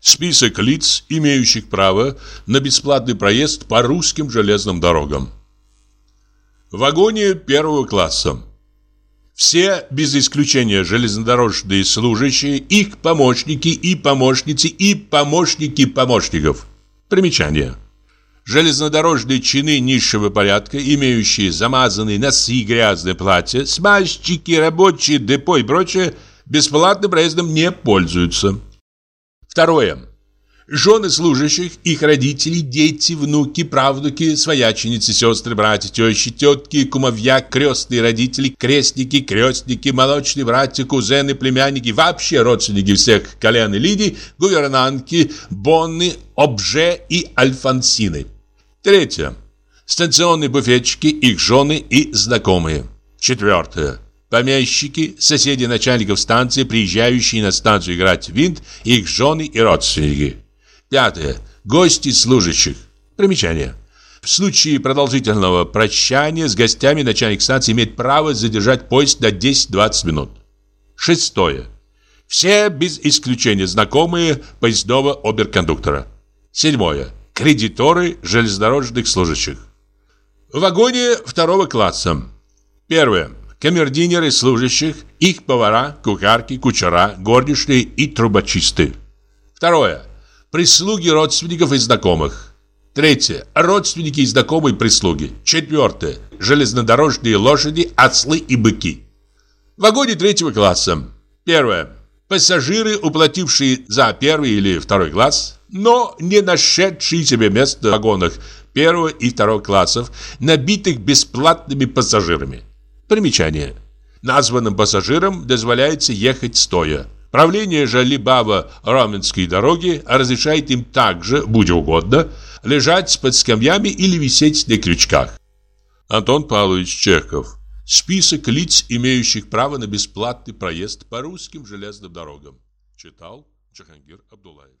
Список лиц, имеющих право на бесплатный проезд по русским железным дорогам. В вагоне первого класса. Все, без исключения железнодорожные служащие, их помощники и помощницы и помощники помощников. Примечание. Железнодорожные чины низшего порядка, имеющие замазанные носы и грязное платье, смазчики, рабочие депо и прочее, бесплатным проездом не пользуются. Второе. Жены служащих, их родители, дети, внуки, правнуки, свояченицы, сестры, братья, тещи, тетки, кумовья, крестные родители, крестники, крестники, молочные братья, кузены, племянники, вообще родственники всех колен и линий, гувернантки, бонны, обже и альфонсины. Третье. Станционные буфетчики, их жены и знакомые. Четвертое. Помещики, соседи начальников станции, приезжающие на станцию играть в винт, их жены и родственники. Пятое. Гости служащих. Примечание. В случае продолжительного прощания с гостями начальник станции имеет право задержать поезд на 10-20 минут. Шестое. Все без исключения знакомые поездного оберкондуктора. Седьмое. Кредиторы железнодорожных служащих. В вагоне второго класса. Первое камердинеры служащих, их повара, кухарки, кучера, горничные и трубочисты. Второе. Прислуги родственников и знакомых. Третье. Родственники и знакомые прислуги. Четвертое. Железнодорожные лошади, ослы и быки. В вагоне третьего класса. Первое. Пассажиры, уплатившие за первый или второй класс, но не нашедшие себе место в вагонах первого и второго классов, набитых бесплатными пассажирами. Примечание. Названным пассажирам дозволяется ехать стоя. Правление же Либава Раменской дороги разрешает им также, будь угодно, лежать под скамьями или висеть на крючках. Антон Павлович Чехов. Список лиц, имеющих право на бесплатный проезд по русским железным дорогам. Читал Джахангир Абдулаев.